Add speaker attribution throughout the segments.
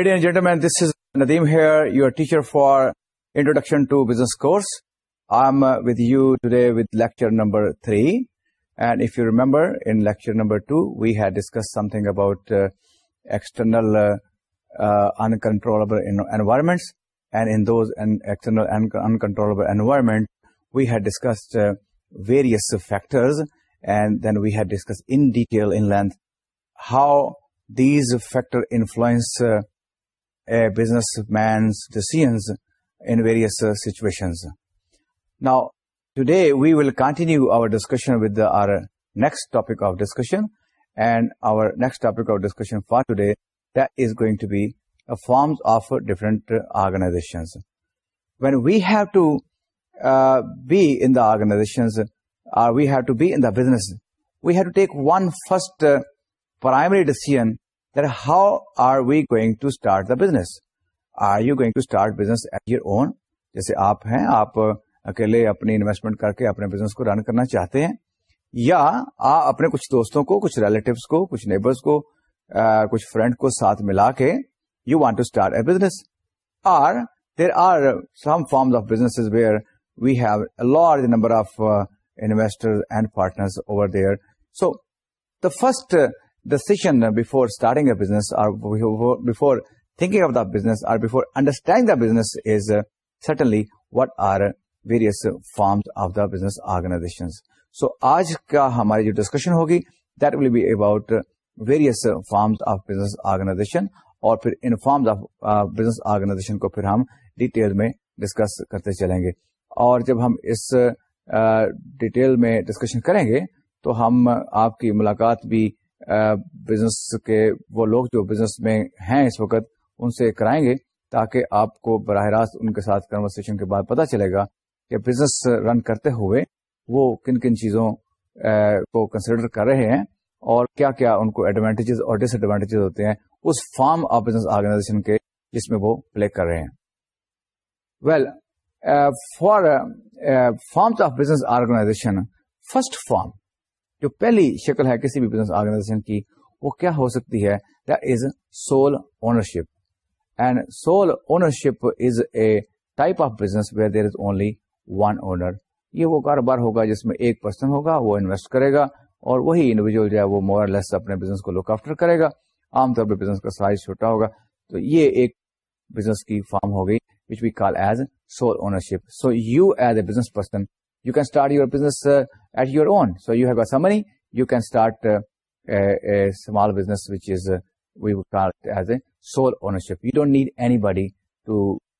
Speaker 1: Ladies and gentlemen, this is Nadeem here, your teacher for Introduction to Business course. I'm uh, with you today with lecture number 3. And if you remember, in lecture number 2, we had discussed something about uh, external uh, uncontrollable environments. And in those external uncontrollable environment, we had discussed various factors. And then we had discussed in detail, in length, how these factors influence business man decisions نا today we will continue over discussion of discussion of discussion for today forms of different organisations when we have to be organisations view to be in dozens we have to take one first primary decision that how are we going to start the business? Are you going to start business at your own? جیسے آپ ہیں آپ اکیلے اپنی investment کر کے اپنے business کو رن کرنا چاہتے ہیں یا آپ اپنے کچھ دوستوں کو کچھ ریلیٹوس کو کچھ نیبرس کو کچھ فرینڈ کو ساتھ ملا کے you want to start a business are there are some forms of business where we have a large number of investor and partner over there so the first decision before starting a business before think of the business اور before understand the business certainly what are various forms of the business organization so آج کا ہماری جو discussion ہوگی will be about various forms of business organization اور ان forms of business organization کو پھر ہم ڈیٹیل میں ڈسکس کرتے چلیں گے اور جب ہم اس ڈٹیل میں ڈسکشن کریں گے تو ہم آپ کی ملاقات بھی بزنس کے وہ لوگ جو بزنس میں ہیں اس وقت ان سے کرائیں گے تاکہ آپ کو براہ راست ان کے ساتھ کنورسیشن کے بعد پتا چلے گا کہ بزنس رن کرتے ہوئے وہ کن کن چیزوں کو کنسیڈر کر رہے ہیں اور کیا کیا ان کو ایڈوانٹیجز اور ڈس ایڈوانٹیجز ہوتے ہیں اس فارم آف بزنس آرگنائزیشن کے جس میں وہ پلے کر رہے ہیں well for forms of business organization first form جو پہلی شکل ہے کسی بھی بزنس آرگنائزیشن کی وہ کیا ہو سکتی ہے that is sole ownership and sole ownership is a type of business where there is only one owner یہ وہ کاروبار ہوگا جس میں ایک پرسن ہوگا وہ انویسٹ کرے گا اور وہی انڈیویجل جو ہے وہ مور لیس اپنے بزنس کو لک آفٹر کرے گا عام طور پہ بزنس کا سائز چھوٹا ہوگا تو یہ ایک بزنس کی فارم ہو گئی which we call as sole ownership so you as a business person you can start you business at your own so you have some money you can start as a sole ownership you don't need any بڑی to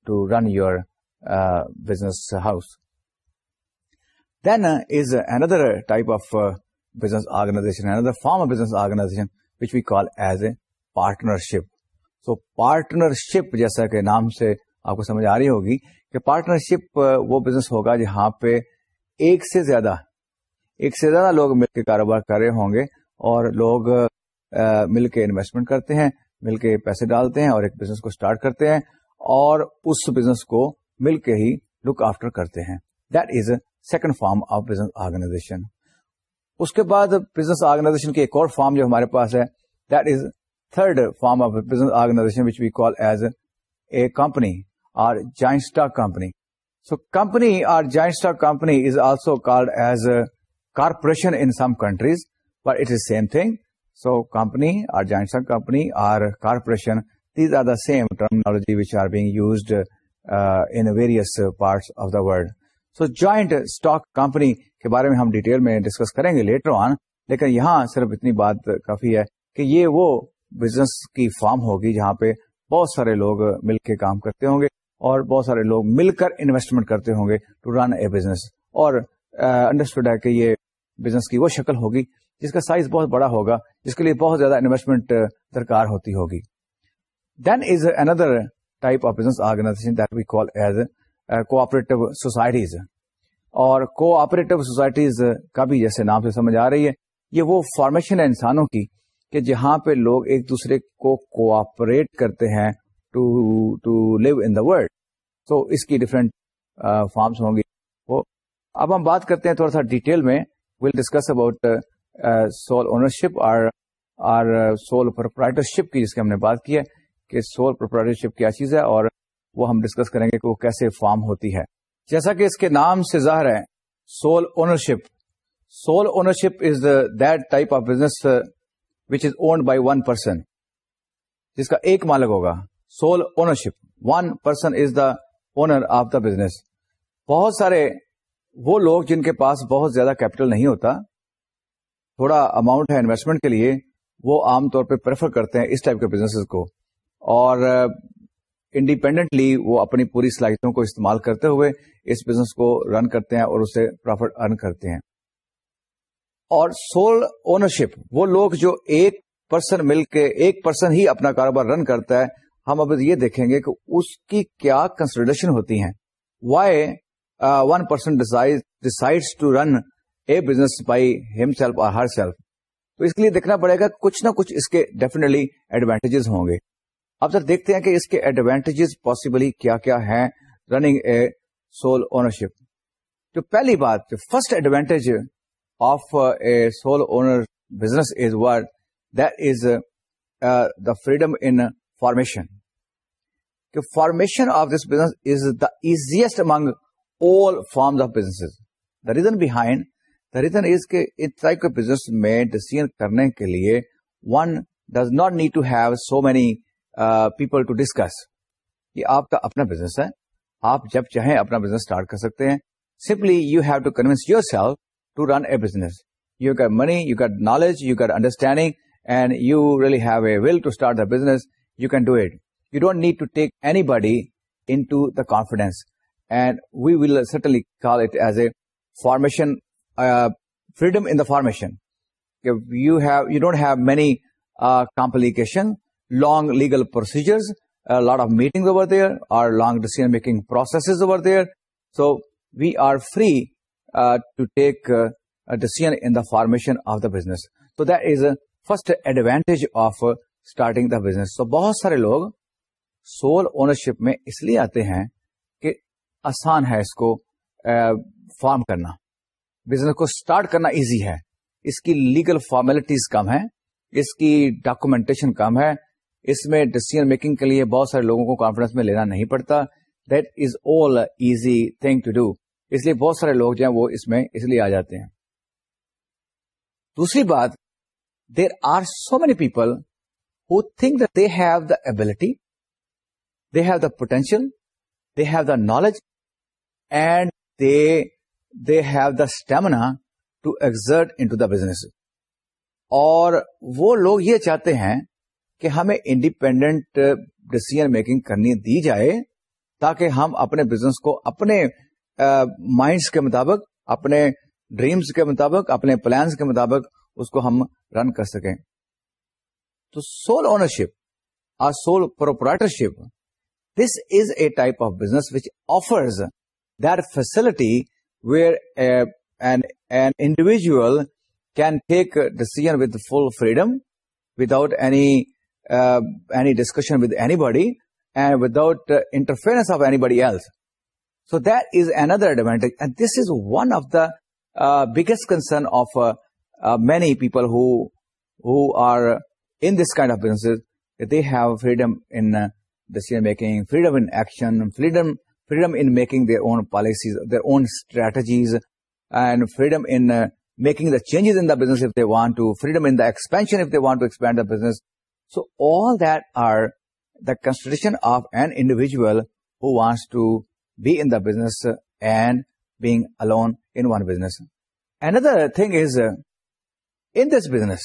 Speaker 1: to run you business house then is another type of business organization form of business organization a partnership so partnership جیسا کہ نام سے آپ کو سمجھ آ رہی ہوگی کہ پارٹنر شپ وہ بزنس ہوگا جہاں پہ ایک سے زیادہ ایک سے زیادہ لوگ مل کے کاروبار کر رہے ہوں گے اور لوگ مل کے انویسٹمنٹ کرتے ہیں مل کے پیسے ڈالتے ہیں اور ایک بزنس کو اسٹارٹ کرتے ہیں اور اس بزنس کو مل کے ہی لک آفٹر کرتے ہیں that is a second form of business organization اس کے بعد بزنس آرگنائزیشن کی ایک اور فارم جو ہمارے پاس ہے that is third form of business organization which we call as a company اور joint stock company so company or joint stock company is also called as corporation in some countries but it is same thing so company or joint stock company or corporation these are the same terminology which are being used in various parts of the world so joint stock company کے بارے میں ہم detail میں discuss کریں گے later on لیکن یہاں صرف اتنی بات کافی ہے کہ یہ وہ بزنس کی فارم ہوگی جہاں پہ بہت سارے لوگ مل کے کام کرتے ہوں گے اور بہت سارے لوگ مل کر انویسٹمنٹ کرتے ہوں گے ٹو رن اے بزنس اور انڈرسٹوڈ ہے کہ یہ بزنس کی وہ شکل ہوگی جس کا سائز بہت بڑا ہوگا جس کے لیے بہت زیادہ انویسٹمنٹ درکار ہوتی ہوگی then is another type of business organization that we call as cooperative societies اور کوپریٹو سوسائٹیز کا بھی جیسے نام سے سمجھ آ رہی ہے یہ وہ فارمیشن ہے انسانوں کی کہ جہاں پہ لوگ ایک دوسرے کو کوپریٹ کرتے ہیں to to love in the world تو اس کی ڈفرینٹ فارمس ہوں گی اب ہم بات کرتے ہیں تھوڑا سا ڈیٹیل میں will discuss about sole ownership اور سول پروپرائٹرشپ کی جس کی ہم نے بات کی ہے کہ سول پروپرائٹرشپ کیا چیز ہے اور وہ ہم ڈسکس کریں گے کہ وہ کیسے فارم ہوتی ہے جیسا کہ اس کے نام سے ظاہر ہے sole ownership sole ownership is that type of business which is owned by one person جس کا ایک مالک ہوگا sole ownership one person is the owner of the business بہت سارے وہ لوگ جن کے پاس بہت زیادہ کیپٹل نہیں ہوتا تھوڑا اماؤنٹ ہے انویسٹمنٹ کے لیے وہ عام طور پہ پریفر کرتے ہیں اس ٹائپ کے بزنس کو اور انڈیپینڈنٹلی وہ اپنی پوری صلاحیتوں کو استعمال کرتے ہوئے اس بزنس کو رن کرتے ہیں اور اسے پرافٹ ارن کرتے ہیں اور سول اونرشپ وہ لوگ جو ایک پرسن مل کے ایک پرسن ہی اپنا کاروبار رن کرتا ہے ہم اب یہ دیکھیں گے کہ اس کی کیا کنسیڈریشن ہوتی ہیں why one person decide to run a business by himself اور ہر سیلف تو اس کے لیے دیکھنا پڑے گا کچھ نہ کچھ اس کے ڈیفینیٹلی ایڈوانٹیجز ہوں گے اب سر دیکھتے ہیں کہ اس کے ایڈوانٹیجز پاسبلی کیا کیا ہیں رننگ اے سول اونرشپ جو پہلی بات جو first advantage of a sole owner business is that this the freedom in formation کہ formation of this business is the easiest among all forms of business the reason behind the reason is کہ اس type کے business میں decision کرنے کے لیے one does not need to have so many people to discuss یہ آپ کا اپنا بزنس ہے آپ جب چاہیں اپنا بزنس اسٹارٹ کر سکتے ہیں simply you have to convince your self to run a business you get money you get knowledge you get understanding and you really have a will to start the business you can do it you don't need to take anybody in confidence and we will certainly call it as a formation freedom in the formation long legal procedure they are long decision making process over they so we are free to take decisions of the business so this first advantage of starting the business so بہت سارے لوگ sole ownership میں اس لیے آتے ہیں کہ آسان ہے اس کو فارم کرنا بزنس کو اسٹارٹ کرنا ایزی ہے اس کی لیگل فارمیلٹیز کم ہے اس کی ڈاکومینٹیشن کم ہے اس میں ڈسیزن میکنگ کے لیے بہت سارے لوگوں کو کانفیڈنس میں لینا نہیں پڑتا that is all easy thing to do اس لیے بہت سارے لوگ جو ہیں وہ اس میں اس لیے آ جاتے ہیں دوسری بات there are so many people who think they have the ability they have the potential they have the knowledge and they they have the stamina to exert into the business اور وہ لوگ یہ چاہتے ہیں کہ ہمیں independent decision making کرنی دی جائے تاکہ ہم اپنے بزنس کو اپنے مائنڈس uh, کے مطابق اپنے ڈریمس کے مطابق اپنے پلانس کے مطابق اس کو ہم رن کر سکیں تو sole ownership sole proprietorship This is a type of business which offers that facility where an individual can take a decision with full freedom, without any uh, discussion with anybody, and without uh, interference of anybody else. So that is another advantage, and this is one of the uh, biggest concern of many people who are in this kind of businesses. They have freedom in decision making freedom انشن freedom in making their own policies their own strategies and freedom the changes in that's they want to freedom in داسپینشنڈ the business so all their the concentration of an individual دازنس and being الا بس and other thing is in this business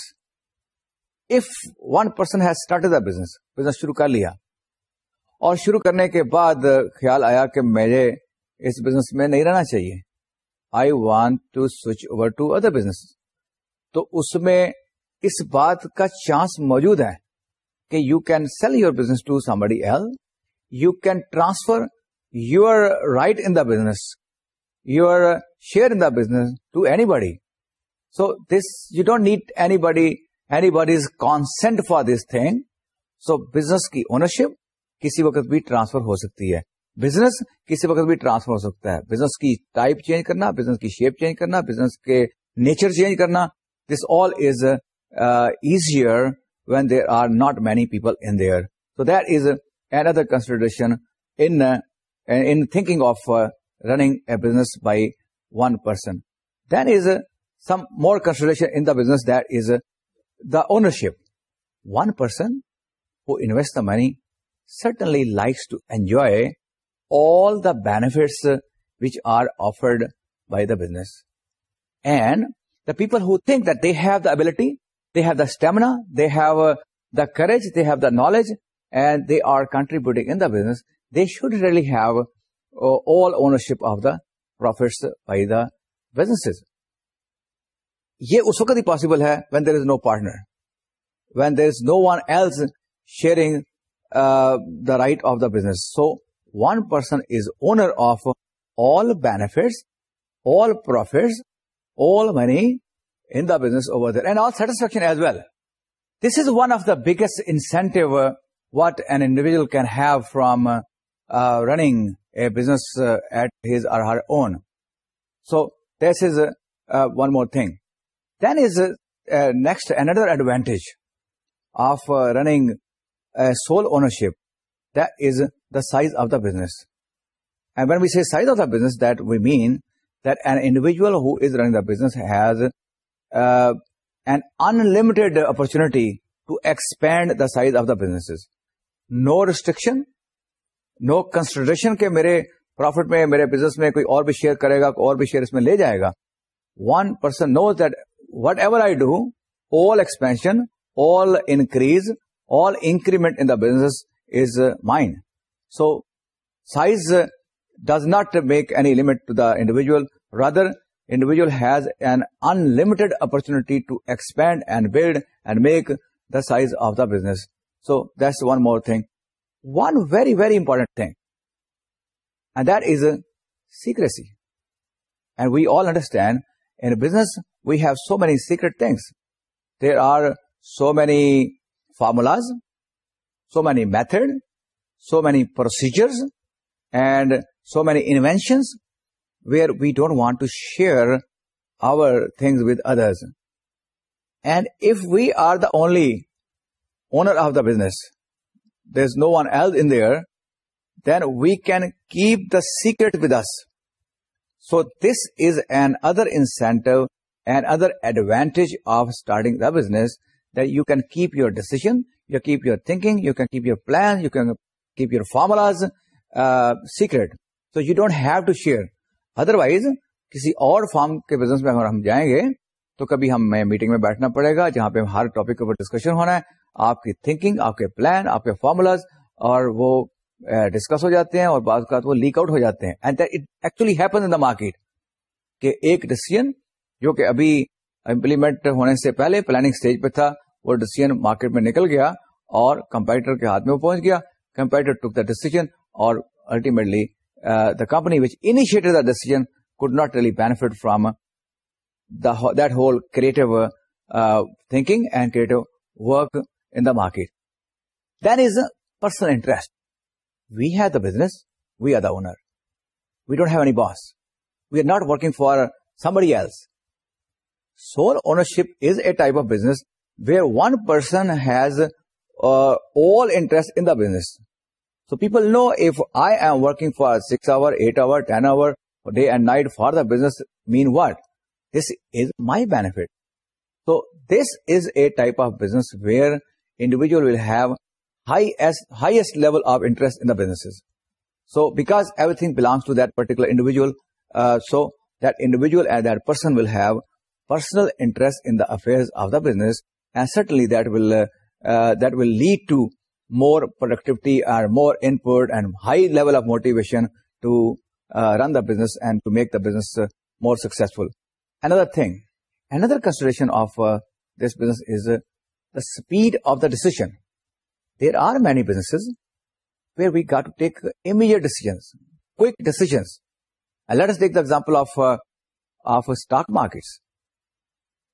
Speaker 1: one person has started the business شروع کر لیا اور شروع کرنے کے بعد خیال آیا کہ میرے اس بزنس میں نہیں رہنا چاہیے I want to switch over to other business تو اس میں اس بات کا چانس موجود ہے کہ you can sell your business to somebody else you can transfer you right in the business you share in the business to anybody so this you don't need anybody anybody is consent for this thing so business کی ownership کسی وقت بھی transfer ہو سکتی ہے business کسی وقت بھی transfer ہو سکتا ہے بزنس کی ٹائپ چینج کرنا بزنس کی شیپ چینج کرنا بزنس کے نیچر چینج کرنا this all is easier when there are not many people in there so that is N other consideration in thinking of running a business by one person then is some more consideration in the business that is the ownership one person who invest the money certainly likes to enjoy all the benefits which are afforded by the business and the people think they have the ability they have the stamina they have the courage they have the knowledge and they are contributing in the business they should really have all ownership of the profits by the business یہ اس وقت ہی possible ہے we there is no partner when there is no one else sharing the right of the business. So, one person is owner of all benefits, all profits, all money in the business over there, and all satisfaction as well. This is one of the biggest incentive uh, what an individual can have from uh, uh, running a business at his or her own. So, this is one more thing. Then is next another advantage of running sole ownership this the size of the business and when we see size of the business that we mean that an individual who is running the business has an in limit to expand the size of the business no restriction no constriction کے میرے profit میں میرے business میں کوئی اور بھی share کرے گا کوئی اور بھی شیئر اس میں لے جائے گا one person know whatever I do all expansion all increase all increment in the business is uh, mine. So, size uh, does not make any limit to the individual. Rather, individual has an unlimited opportunity to expand and build and make the size of the business. So, that's one more thing. One very, very important thing. And that is uh, secrecy. And we all understand in business, we have so many secret things. There are so many formulas, so many methods, so many procedures, and so many inventions where we don't want to share our things with others. And if we are the only owner of the business, there's no one else in there, then we can keep the secret with us. So this is another incentive, another advantage of starting the business, that you can keep your decision, you keep your thinking, you can keep your plan, you can keep your formulas uh, secret. So you don't have to share. Otherwise, کسی اور form کے business میں اگر ہم جائیں گے تو کبھی ہمیں میٹنگ میں بیٹھنا پڑے گا جہاں پہ ہر ٹاپک کے اوپر ڈسکشن ہونا ہے آپ کی تھنکنگ آپ کے پلان آپ کے فارمولاز اور وہ ڈسکس ہو جاتے ہیں اور بعض اوقات وہ لیک آؤٹ ہو جاتے ہیں اینڈ ایکچولی ہیپن مارکیٹ کہ ایک ڈسیزن جو کہ ابھی امپلیمنٹ ہونے سے پہلے پلاننگ اسٹیج پہ تھا وہ ڈیسیزن مارکیٹ میں نکل گیا اور کمپیوٹر کے ہاتھ میں پہنچ گیا کمپیوٹر ٹک دا ڈیسیزن اور ultimately the company which initiate the decision could not really benefit from that whole creative thinking and creative work in the market then is personal interest we have the business we are the owner we don't have any boss we are not working for somebody else sole ownership is a type of business where one person has uh, all interest in the business. So people know, if I am working for 6 hour, 8 hour, 10 hour, day and night for the business, mean what? This is my benefit. So this is a type of business where individual will have highest level of interest in the businesses. So because everything belongs to that particular individual, uh, so that individual and that person will have personal interest in the affairs of the business, and certainly uh, that will lead to more productivity or more input and high level of motivation to uh, run the business and to make the business uh, more successful. Another thing, another consideration of this business is the speed of the decision. There are many businesses where we got to take immediate decisions, quick decisions. And let us take the example of stock markets.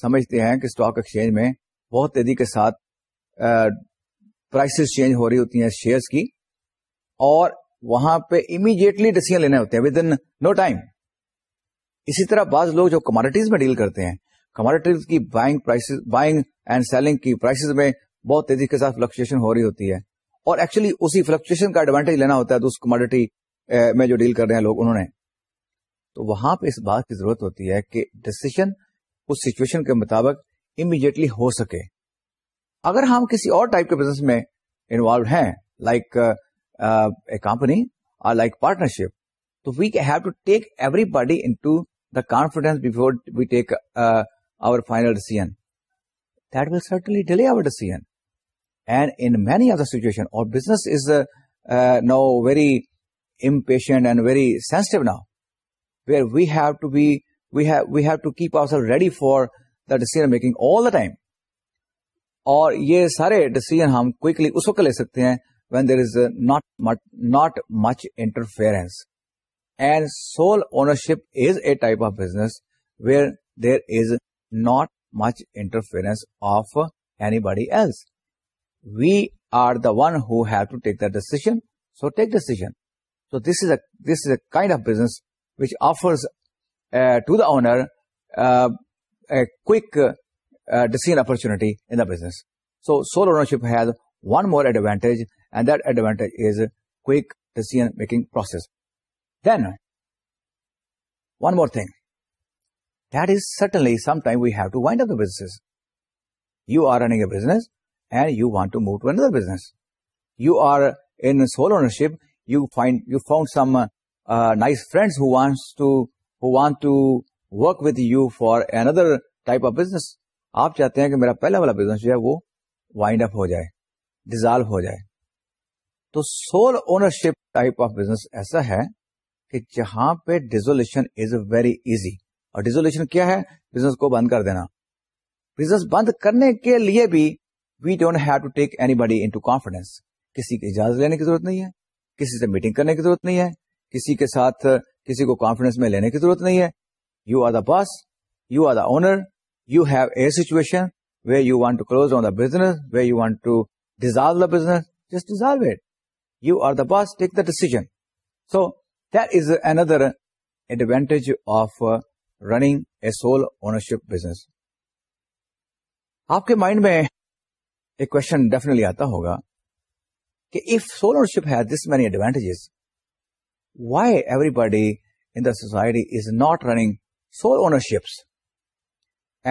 Speaker 1: سمجھتے ہیں کہ stock exchange میں بہت تیزی کے ساتھ prices change ہو رہی ہوتی ہیں شیئرس کی اور وہاں پہ امیڈیٹلی ڈسیزن لینے ہوتے ہیں ود ان نو ٹائم اسی طرح بعض لوگ جو کماڈیٹیز میں ڈیل کرتے ہیں کماڈیٹیز کی buying prices buying and selling کی پرائسز میں بہت تیزی کے ساتھ فلکچویشن ہو رہی ہوتی ہے اور ایکچولی اسی فلکچویشن کا ایڈوانٹیج لینا ہوتا ہے تو اس کماڈیٹی میں جو ڈیل کر رہے ہیں لوگ انہوں نے تو وہاں پہ اس بات کی ضرورت ہوتی ہے کہ ڈسیزن اس سچویشن کے مطابق امیڈیٹلی ہو سکے اگر ہم کسی اور ٹائپ کے بزنس میں انوالو ہیں لائک اے کمپنی اور لائک پارٹنرشپ تو we have to take everybody into the confidence before we take our final decision that will certainly delay our decision and in many other situation our business is know very impatient and very sensitive now where we have to be we've we have to keep all ready for the decision making all the time اور یہ سارے decision ہم quickly اس وقت لے سکتے ہیں when there is not not much interference and sole ownership is a type of business where there is not much interference of anybody else we are the one who have to take the decision so take decision so this is a this is a kind of business which offers Uh, to the owner uh, a quick uh, decision opportunity in the business. So sole ownership has one more advantage, and that advantage is quick decision making process. Then one more thing, that is certainly sometime we have to wind up the businesses. You are running a business and you want to move to another business. You are in sole ownership. You found some nice friends who wants to want to work with you for for another type of business آپ چاہتے ہیں کہ میرا پہلا والا business جو ہے وہ وائنڈ اپ ہو جائے ڈیزالو ہو جائے تو sole ownership type of business ایسا ہے کہ جہاں پہ از ویری ایزی اور ڈیزول کیا ہے بزنس کو بند کر دینا بزنس بند کرنے کے لیے بھی we don't have to take any to confidence کسی کی اجازت لینے کی ضرورت نہیں ہے کسی سے میٹنگ کرنے کی ضرورت نہیں ہے کسی کے ساتھ کسی کو کانفیڈینس میں لینے کی ضرورت نہیں ہے you are the boss you are the owner you have a situation way you want to close on the business way you want to dissolve the business just dissolve it you are the boss take the decision so that is another advantage of running a sole ownership business آپ کے mind میں ایک question definitely آتا ہوگا کہ if sole ownership ہے this many advantages why everybody in the society is not running sole ownerships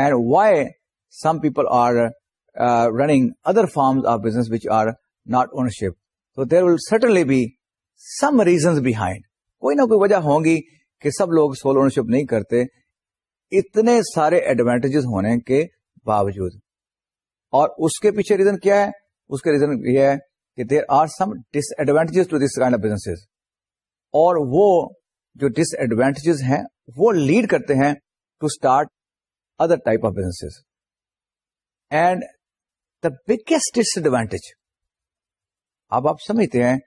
Speaker 1: and why some people are running other forms of business which are not ownership تو there will certainly بھی some reasons behind کوئی نہ کوئی وجہ ہوگی کہ سب لوگ sole ownership نہیں کرتے اتنے سارے ایڈوانٹیجز ہونے کے باوجود اور اس کے پیچھے ریزن کیا ہے اس کے ریزن یہ ہے کہ there are some disadvantages to this kind of business اور وہ جو ڈس ایڈوانٹیجز ہیں وہ لیڈ کرتے ہیں to start other type of business and the biggest disadvantage اب آپ سمجھتے ہیں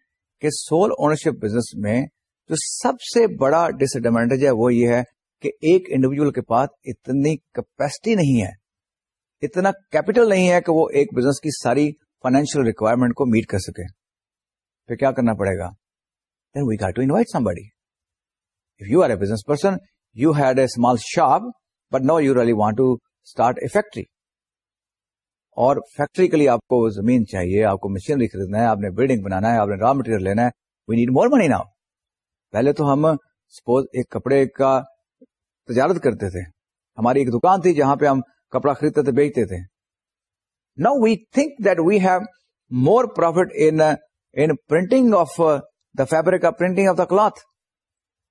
Speaker 1: کہ سول اونرشپ بزنس میں جو سب سے بڑا ڈس ایڈوانٹیج ہے وہ یہ ہے کہ ایک انڈیویجل کے پاس اتنی کیپیسٹی نہیں ہے اتنا کیپٹل نہیں ہے کہ وہ ایک بزنس کی ساری فائنینشیل ریکوائرمنٹ کو میٹ کر سکے پھر کیا کرنا پڑے گا فیکٹری اور فیکٹری کے لیے آپ کو زمین چاہیے آپ کو مشینری خریدنا ہے بلڈنگ بنانا ہے را مٹیریل لینا ہے we need more money now پہلے تو ہم سپوز ایک کپڑے کا تجارت کرتے تھے ہماری ایک دکان تھی جہاں پہ ہم کپڑا خریدتے تھے بیچتے تھے نو we think that we have more profit of the fabric of printing of the cloth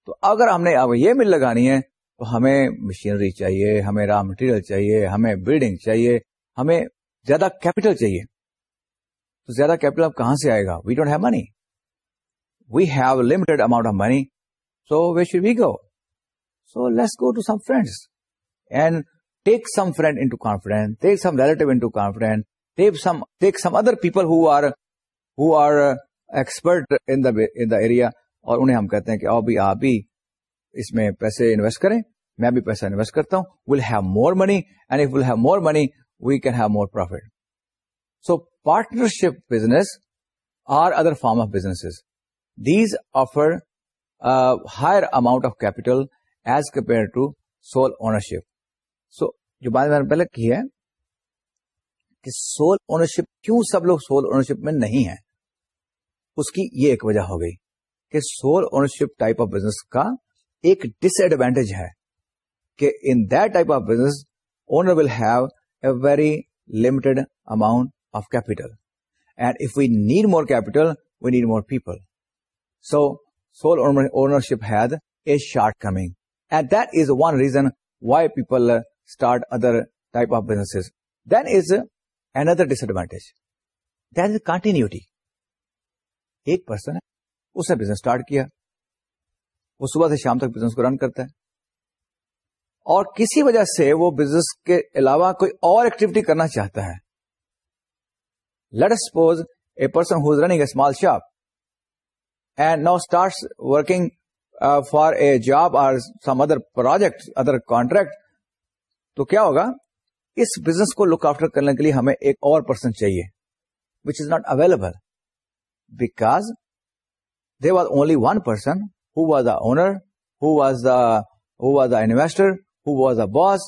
Speaker 1: تو اگر ہم نے اب یہ مل لگانی ہے تو ہمیں مشینری چاہیے ہمیں را مٹیریل چاہیے ہمیں بلڈنگ چاہیے ہمیں زیادہ کیپٹل چاہیے تو زیادہ capital we don't have money we have limited amount of money so we should we go so let's go to some friends and take some friend into take some relative confidence take some other people who who are are expert in the area اور انہیں ہم کہتے ہیں کہ او بھی آپ بھی اس میں پیسے انویسٹ کریں میں بھی پیسہ انویسٹ کرتا ہوں will have more money and if will have more money we can have more profit so partnership business are other form of business these offer higher amount of capital as compare to sole ownership so جو بات میں نے پہلے کی ہے کہ sole ownership کیوں سب لوگ سول اونرشپ میں نہیں ہے اس کی یہ ایک وجہ ہو گئی کہ sole ownership type of business کا ایک ڈس ایڈوانٹیج ہے کہ in type of business owner will have a very limited amount of capital and if we need more capital we need more people so sole ownership has a shortcoming and that is one reason why people start other type of business then is N other disadvantage then is continuity ایک person ہے اس نے business start کیا وہ صبح سے شام تک business کو رن کرتا ہے اور کسی وجہ سے وہ بزنس کے علاوہ کوئی اور ایکٹیویٹی کرنا چاہتا ہے let suppose a person who small shop and start working for a job اور some other project other contract تو کیا ہوگا اس بزنس کو لک آفٹر کرنے کے لیے ہمیں ایک اور پرسن چاہیے which is not available because there was only one person who was the owner who was the who investor who was a boss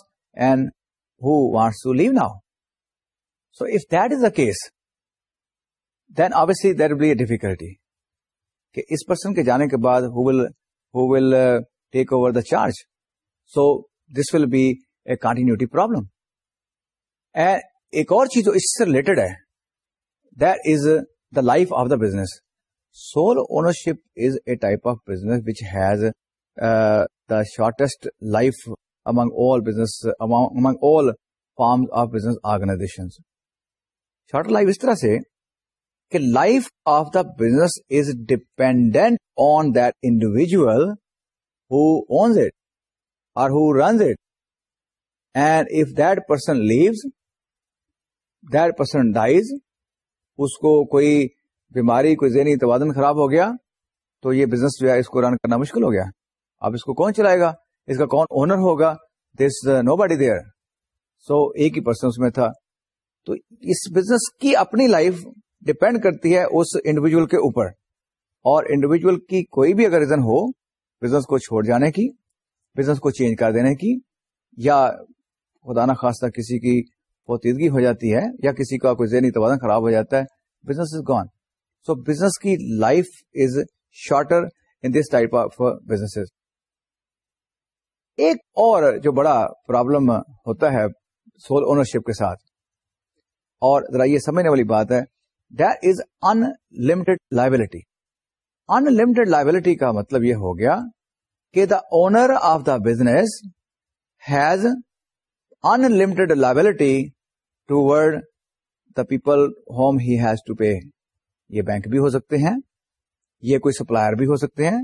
Speaker 1: and who wants to leave now so if this a case then obviously there will be a difficulty کہ اس پرسن کے جانے کے بعد will take over the charge so this will be a continuity problem and ایک اور چیز اس سے ریلیٹڈ ہے there is the life of the business sole ownership is a type of business which has the shortest life among all business among all form of business organization short life اس طرح سے کہ life of the business is dependent on that individual who owns it or who runs it and if person leaves that person dies اس کو کوئی بیماری کوئی ذہنی توازن خراب ہو گیا تو یہ بزنس جو ہے اس کو رن کرنا مشکل ہو گیا اب اس کو کون چلائے گا اس کا کون اونر ہوگا this nobody there so ایک ہی پرسن اس میں تھا تو اس بزنس کی اپنی لائف ڈپینڈ کرتی ہے اس انڈیویجل کے اوپر اور انڈیویجل کی کوئی بھی اگر ریزن ہو بزنس کو چھوڑ جانے کی بزنس کو چینج کر دینے کی یا خدا ناخواستہ کسی کی ہو جاتی ہے یا کسی کا کوئی ذہنی توازن خراب ہو جاتا ہے business is gone so business کی life is shorter in this type of business ایک اور جو بڑا پرابلم ہوتا ہے سول اونرشپ کے ساتھ اور ذرا یہ سمجھنے والی بات ہے there is unlimited liability unlimited liability کا مطلب یہ ہو گیا کہ the owner of the business has unlimited liability to word the people whom has to pay یہ بینک بھی ہو سکتے ہیں یہ کوئی سپلائر بھی ہو سکتے ہیں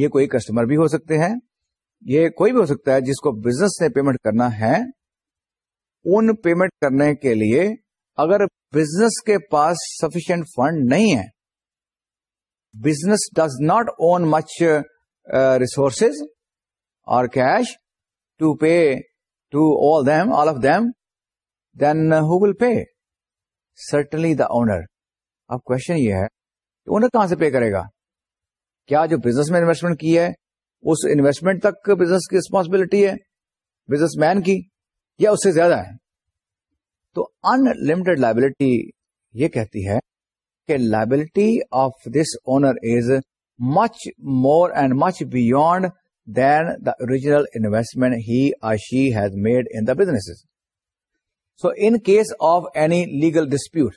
Speaker 1: یہ کوئی کسٹمر بھی ہو سکتے ہیں یہ کوئی بھی ہو سکتا ہے جس کو بزنس نے پیمنٹ کرنا ہے ان پیمنٹ کرنے کے لیے اگر بزنس کے پاس سفیشینٹ فنڈ نہیں ہے business does not own much resources اور cash to pay to all them all of them then Google pay certainly the owner اب کوشچن یہ ہے کہ اونر کہاں سے پے کرے گا کیا جو بزنس میں انویسٹمنٹ کی ہے اس انویسٹمنٹ تک بزنس کی ریسپانسبلٹی ہے بزنس مین کی یا اس سے زیادہ ہے تو ان لمٹ لائبلٹی یہ کہتی ہے کہ liability of this owner is much more and much beyond then the original investment he I she has made in the business so in case of any legal dispute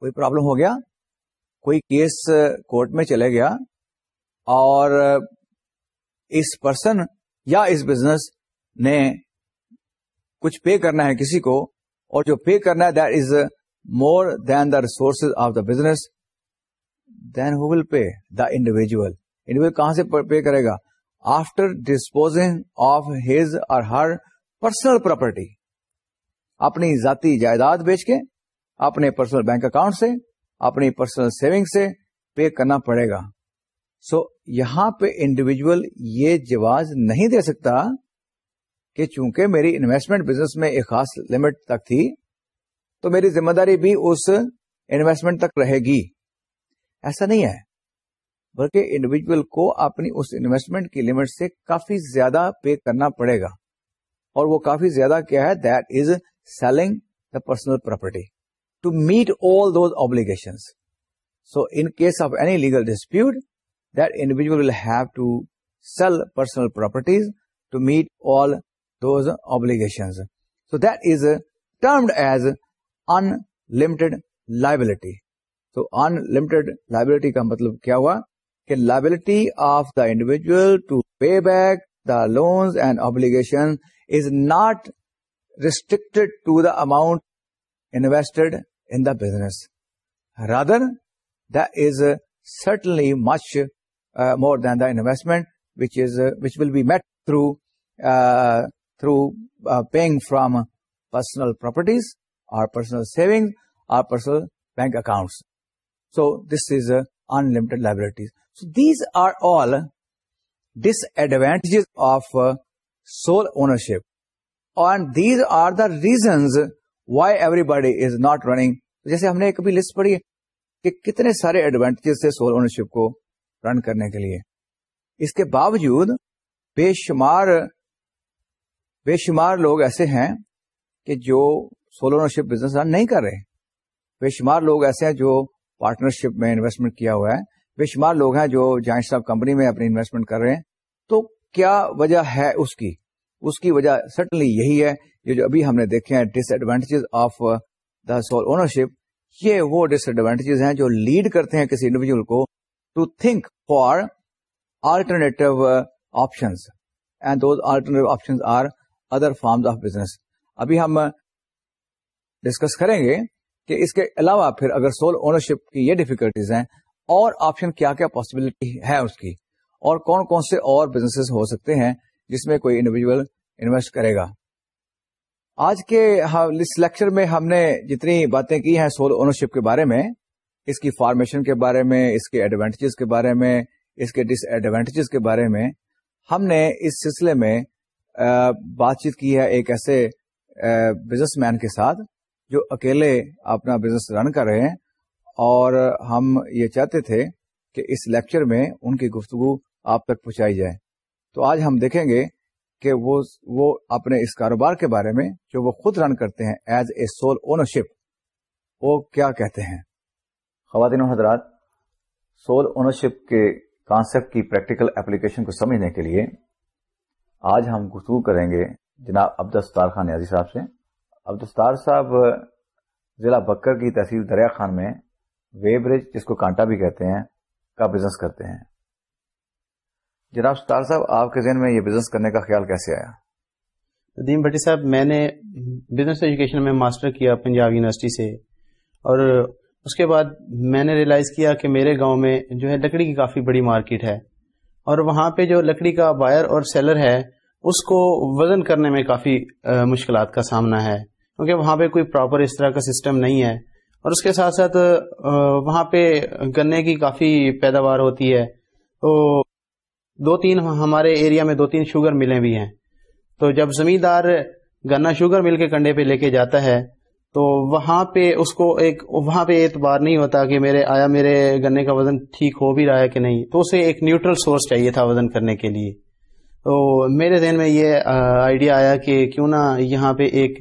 Speaker 1: کوئی problem ہو گیا کوئی case court میں چلے گیا اور اس person یا اس بزنس نے کچھ پے کرنا ہے کسی کو اور جو پے کرنا ہے that is more than the resources of the business then who will pay the individual individual کہاں سے پے کرے گا after disposing of his or her personal property اپنی ذاتی جائیداد بیچ کے اپنے پرسنل بینک اکاؤنٹ سے اپنی پرسنل سیونگ سے پے کرنا پڑے گا سو یہاں پہ انڈیویجل یہ جواز نہیں دے سکتا کہ چونکہ میری انویسٹمنٹ بزنس میں ایک خاص لمٹ تک تھی تو میری ذمہ داری بھی اس انویسٹمنٹ تک رہے گی ایسا نہیں ہے بلکہ انڈیویجل کو اپنی اس انویسٹمنٹ کی لمٹ سے کافی زیادہ پے کرنا پڑے گا اور وہ کافی زیادہ کیا ہے that is selling the personal property to meet all those obligation so in case of any legal dispute that individual will have to sell personal properties to meet all those obligation so that is termed as unlimited liability تو unlimited liability کا مطلب کیا ہوا کہ liability of the individual to pay back the loans and obligation is not restricted to the amount invested in the business. Rather, that is certainly much uh, more than the investment which uh, will be met through uh, paying from personal properties or personal savings or personal bank accounts. So this is unlimited liabilities. So these are all disadvantages of sole ownership these are the reasons why everybody is not running جیسے ہم نے ایک list پڑھی ہے کہ کتنے سارے advantages تھے سول اونرشپ کو رن کرنے کے لیے اس کے باوجود بے شمار بے شمار لوگ ایسے ہیں کہ جو سول اونرشپ بزنس رن نہیں کر رہے بے شمار لوگ ایسے ہیں جو پارٹنرشپ میں انویسٹمنٹ کیا ہوا ہے بے شمار لوگ ہیں جو جائنٹ صاحب کمپنی میں اپنی انویسٹمنٹ کر رہے ہیں تو کیا وجہ ہے اس کی اس کی وجہ سٹنلی یہی ہے یہ جو ابھی ہم نے دیکھے ہیں disadvantage of the sole ownership یہ وہ ڈس ایڈوانٹیجز ہیں جو لیڈ کرتے ہیں کسی انڈیویجل کو to think for alternative options and those alternate option are other forms of business ابھی ہم ڈسکس uh, کریں گے کہ اس کے علاوہ پھر اگر سول اونرشپ کی یہ ڈیفیکلٹیز ہیں اور آپشن کیا کیا پاسبلٹی ہے اس کی اور کون کون سے اور بزنس ہو سکتے ہیں جس میں کوئی انڈیویجل انویسٹ کرے گا آج کے ہاں، اس لیکچر میں ہم نے جتنی باتیں کی ہیں سول اونرشپ کے بارے میں اس کی فارمیشن کے بارے میں اس کے ایڈوانٹیجز کے بارے میں اس کے ڈس ایڈوانٹیجز کے بارے میں ہم نے اس سلسلے میں بات چیت کی ہے ایک ایسے بزنس مین کے ساتھ جو اکیلے اپنا بزنس رن کر رہے ہیں اور ہم یہ چاہتے تھے کہ اس لیکچر میں ان کی گفتگو آپ تک پہنچائی جائے تو آج ہم دیکھیں گے کہ وہ وہ اپنے اس کاروبار کے بارے میں جو وہ خود رن کرتے ہیں ایز اے سول اونرشپ وہ کیا کہتے ہیں خواتین و حضرات سول اونرشپ کے کانسیپٹ کی پریکٹیکل اپلیکیشن کو سمجھنے کے لیے آج ہم گفتگو کریں گے جناب عبدستار خان نیازی صاحب سے عبدستار صاحب ضلع بکر کی تحصیل دریا خان میں ویبریج جس کو کانٹا بھی کہتے ہیں کا بزنس کرتے ہیں جناب ستار صاحب آپ کے ذہن میں یہ بزنس کرنے کا خیال کیسے آیا
Speaker 2: بھٹی صاحب میں نے بزنس ایجوکیشن میں ماسٹر کیا پنجاب یونیورسٹی سے اور اس کے بعد میں نے ریلائز کیا کہ میرے گاؤں میں جو ہے لکڑی کی کافی بڑی مارکیٹ ہے اور وہاں پہ جو لکڑی کا بائر اور سیلر ہے اس کو وزن کرنے میں کافی مشکلات کا سامنا ہے کیونکہ وہاں پہ کوئی پراپر اس طرح کا سسٹم نہیں ہے اور اس کے ساتھ ساتھ وہاں پہ گنے کی کافی پیداوار ہوتی ہے تو دو تین ہمارے ایریا میں دو تین شوگر ملیں بھی ہیں تو جب زمیندار گنا شوگر مل کے کنڈے پہ لے کے جاتا ہے تو وہاں پہ اس کو ایک وہاں پہ اعتبار نہیں ہوتا کہ میرے آیا میرے گنے کا وزن ٹھیک ہو بھی رہا ہے کہ نہیں تو اسے ایک نیوٹرل سورس چاہیے تھا وزن کرنے کے لیے تو میرے ذہن میں یہ آئیڈیا آیا کہ کیوں نہ یہاں پہ ایک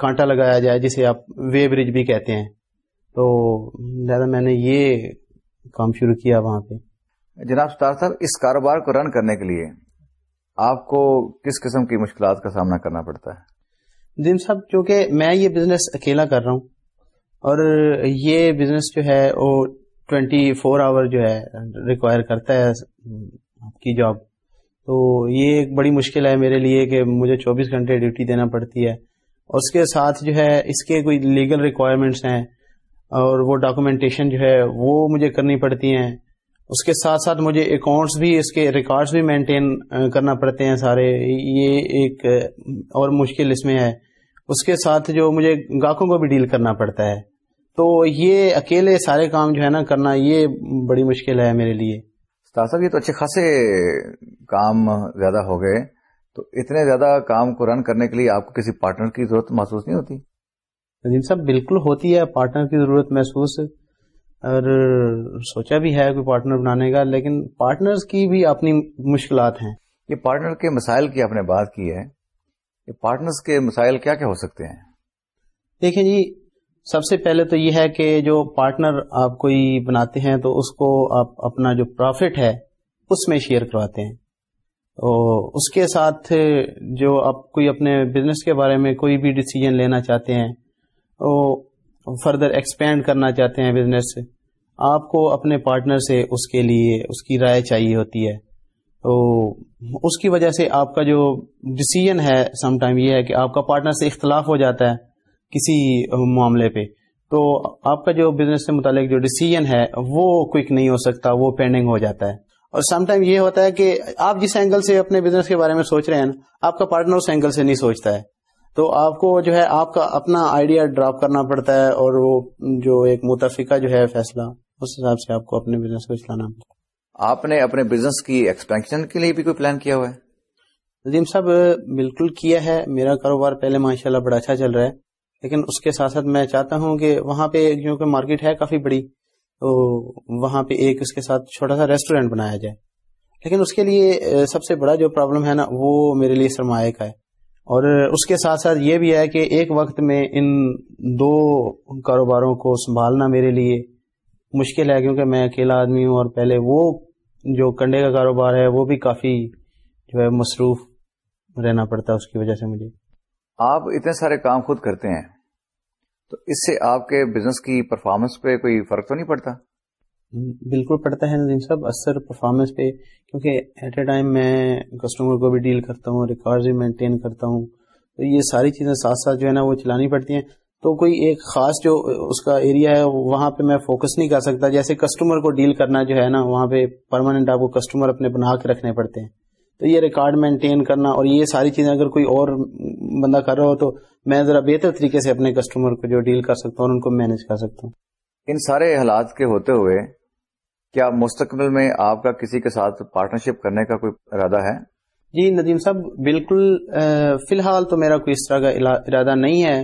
Speaker 2: کانٹا لگایا جائے جسے آپ وے برج بھی کہتے ہیں تو زیادہ میں نے یہ کام شروع کیا وہاں پہ
Speaker 1: جناب ستار صاحب اس کاروبار کو رن کرنے کے لیے آپ کو کس قسم کی مشکلات کا سامنا کرنا پڑتا ہے
Speaker 2: دین صاحب چونکہ میں یہ بزنس اکیلا کر رہا ہوں اور یہ بزنس جو ہے وہ ٹوینٹی فور آور جو ہے ریکوائر کرتا ہے آپ کی جاب تو یہ ایک بڑی مشکل ہے میرے لیے کہ مجھے چوبیس گھنٹے ڈیوٹی دینا پڑتی ہے اور اس کے ساتھ جو ہے اس کے کوئی لیگل ریکوائرمنٹس ہیں اور وہ ڈاکومینٹیشن جو ہے وہ مجھے کرنی پڑتی ہیں اس کے ساتھ ساتھ مجھے اکاؤنٹس بھی اس کے ریکارڈز بھی مینٹین کرنا پڑتے ہیں سارے یہ ایک اور مشکل اس میں ہے اس کے ساتھ جو مجھے گاہکوں کو بھی ڈیل کرنا پڑتا ہے تو یہ اکیلے سارے کام جو ہے نا کرنا یہ بڑی مشکل ہے میرے لیے
Speaker 1: صاحب یہ تو اچھے خاصے کام زیادہ ہو گئے تو اتنے زیادہ کام کو رن کرنے کے لیے آپ کو کسی پارٹنر کی ضرورت محسوس نہیں ہوتی
Speaker 2: نظیم صاحب بالکل ہوتی ہے پارٹنر کی ضرورت محسوس اور سوچا بھی ہے کوئی پارٹنر بنانے کا لیکن پارٹنرز کی بھی اپنی مشکلات ہیں
Speaker 1: یہ پارٹنر کے مسائل کی آپ نے بات کی ہے پارٹنرز کے مسائل کیا کیا ہو سکتے ہیں
Speaker 2: دیکھیں جی سب سے پہلے تو یہ ہے کہ جو پارٹنر آپ کوئی بناتے ہیں تو اس کو آپ اپنا جو پروفٹ ہے اس میں شیئر کرواتے ہیں اس کے ساتھ جو آپ کوئی اپنے بزنس کے بارے میں کوئی بھی ڈسیزن لینا چاہتے ہیں فردر ایکسپینڈ کرنا چاہتے ہیں بزنس سے آپ کو اپنے پارٹنر سے اس کے لیے اس کی رائے چاہیے ہوتی ہے تو اس کی وجہ سے آپ کا جو ڈسیزن ہے سم ٹائم یہ ہے کہ آپ کا پارٹنر سے اختلاف ہو جاتا ہے کسی معاملے پہ تو آپ کا جو بزنس سے متعلق جو ڈسیزن ہے وہ کوئک نہیں ہو سکتا وہ پینڈنگ ہو جاتا ہے اور سم ٹائم یہ ہوتا ہے کہ آپ جس اینگل سے اپنے بزنس کے بارے میں سوچ رہے ہیں نا آپ کا پارٹنر اس اینگل سے نہیں سوچتا ہے تو آپ کو جو ہے آپ کا اپنا آئیڈیا ڈراپ کرنا پڑتا ہے اور وہ جو ایک متفقہ جو ہے فیصلہ اس حساب سے آپ کو اپنے بزنس کو چلانا پڑتا
Speaker 1: آپ نے اپنے بزنس کی ایکسپینشن کے لیے بھی کوئی پلان کیا ہوا ہے
Speaker 2: ندیم صاحب بالکل کیا ہے میرا کاروبار پہلے ماشاء اللہ بڑا اچھا چل رہا ہے لیکن اس کے ساتھ ساتھ میں چاہتا ہوں کہ وہاں پہ کیونکہ مارکیٹ ہے کافی بڑی تو وہاں پہ ایک اس کے ساتھ چھوٹا سا ریسٹورینٹ بنایا جائے لیکن اس کے لیے سب سے بڑا جو پرابلم ہے نا وہ میرے لیے سرمایہ کا ہے اور اس کے ساتھ ساتھ یہ بھی ہے کہ ایک وقت میں ان دو کاروباروں کو سنبھالنا میرے لیے مشکل ہے کیونکہ میں اکیلا آدمی ہوں اور پہلے وہ جو کنڈے کا کاروبار ہے وہ بھی کافی جو ہے مصروف رہنا پڑتا ہے اس کی وجہ سے مجھے
Speaker 1: آپ اتنے سارے کام خود کرتے ہیں تو اس سے آپ کے بزنس کی پرفارمنس پہ کوئی فرق تو نہیں پڑتا
Speaker 2: بالکل پڑتا ہے نظیم صاحب اثر پرفارمنس پہ کیونکہ ایٹ اے ٹائم میں کسٹمر کو بھی ڈیل کرتا ہوں ریکارڈ بھی مینٹین کرتا ہوں تو یہ ساری چیزیں ساتھ ساتھ جو ہے نا وہ چلانی پڑتی ہیں تو کوئی ایک خاص جو اس کا ایریا ہے وہاں پہ میں فوکس نہیں کر سکتا جیسے کسٹمر کو ڈیل کرنا جو ہے نا وہاں پہ پرماننٹ آپ کو کسٹمر اپنے بنا کے رکھنے پڑتے ہیں تو یہ ریکارڈ مینٹین کرنا اور یہ ساری چیزیں اگر کوئی اور بندہ کر رہا ہو تو میں ذرا بہتر طریقے سے اپنے کسٹمر کو جو ڈیل کر سکتا ہوں اور ان کو مینج کر سکتا ہوں
Speaker 1: ان سارے حالات کے ہوتے ہوئے کیا مستقبل میں آپ کا کسی کے ساتھ پارٹنرشپ کرنے کا کوئی ارادہ ہے
Speaker 2: جی ندیم صاحب بالکل فی الحال تو میرا کوئی اس طرح کا ارادہ نہیں ہے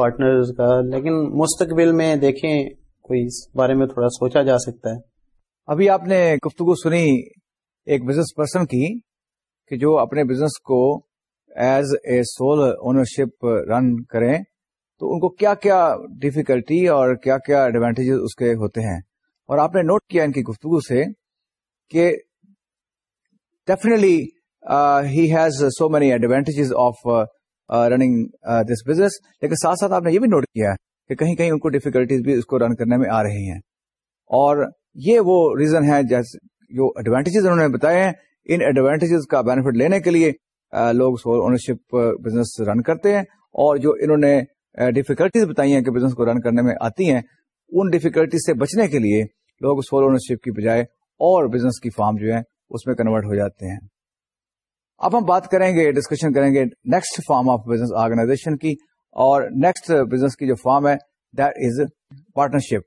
Speaker 2: پارٹنر کا لیکن مستقبل میں دیکھیں کوئی اس بارے میں تھوڑا سوچا جا سکتا ہے
Speaker 1: ابھی آپ نے گفتگو سنی ایک بزنس پرسن کی کہ جو اپنے بزنس کو as a sole ownership run کریں تو ان کو کیا کیا ڈیفیکلٹی اور کیا کیا ایڈوانٹیجز اس کے ہوتے ہیں اور آپ نے نوٹ کیا ان کی گفتگو سے کہ definitely he has so many advantages of running this business لیکن ساتھ ساتھ آپ نے یہ بھی نوٹ کیا کہ کہیں کہیں ان کو ڈیفیکلٹیز بھی اس کو رن کرنے میں آ رہی ہیں اور یہ وہ ریزن ہے جیسے جو ایڈوانٹیجز انہوں نے بتایا ان ایڈوانٹیجز کا بینیفٹ لینے کے لیے uh, لوگ سول اونرشپ بزنس رن کرتے ہیں اور جو انہوں نے ڈیفیکلٹیز uh, بتائی ہیں کہ بزنس کو رن کرنے میں آتی ہیں ان ڈیفیکلٹیز سے بچنے کے لیے لوگ سول اونرشپ کی بجائے اور بزنس کی فارم جو ہے اس میں کنورٹ ہو جاتے ہیں اب ہم بات کریں گے ڈسکشن کریں گے next form of business organization کی اور نیکسٹ بزنس کی جو فارم ہے دیٹ از پارٹنرشپ